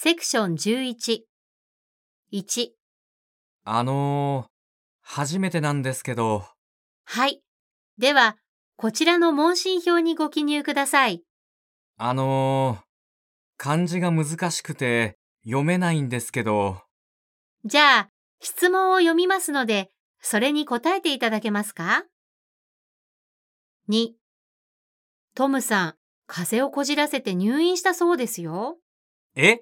セクション11。1。あのー、初めてなんですけど、はい。では、こちらの問診票にご記入ください。あのー、漢字が難しくて読めないんですけど、じゃあ、質問を読みますので、それに答えていただけますか ?2。トムさん、風邪をこじらせて入院したそうですよ。え？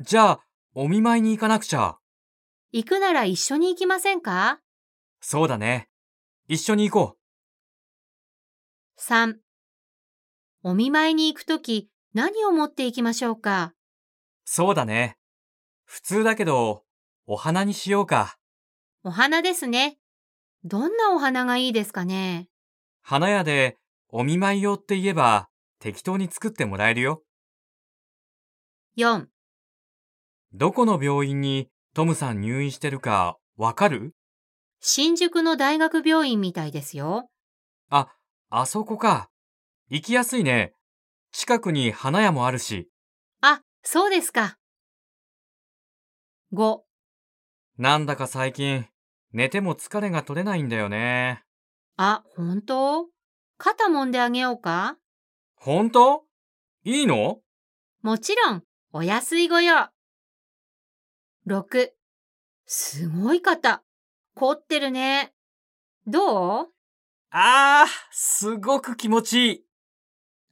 じゃあ、お見舞いに行かなくちゃ。行くなら一緒に行きませんか？そうだね。一緒に行こ ?3。お見舞いに行くとき、何を持って行きましょうか？う。そうだね。普通だけど、お花にしようか。お花ですね。どんなお花がいいですかね？花屋でお見舞い用って言えば適当に作ってもらえるよ。?4。どこの病院にトムさん入院してるかわかる？新宿の大学病院みたいですよ。あ、あそこか。行きやすいね。近くに花屋もあるし。あ、そうですか。5。なんだか最近、寝ても疲れが取れないんだよね。あ、本当？肩揉んであげようか？ほんといいの？もちろん、お安いご用。6。すごい肩。凝ってるね。どう？あー、すごく気持ちいい。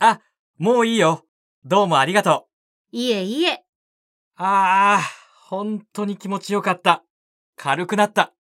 あ、もういいよ。どうもありがとう。いえいえ。あー、本当に気持ちよかった。軽くなった。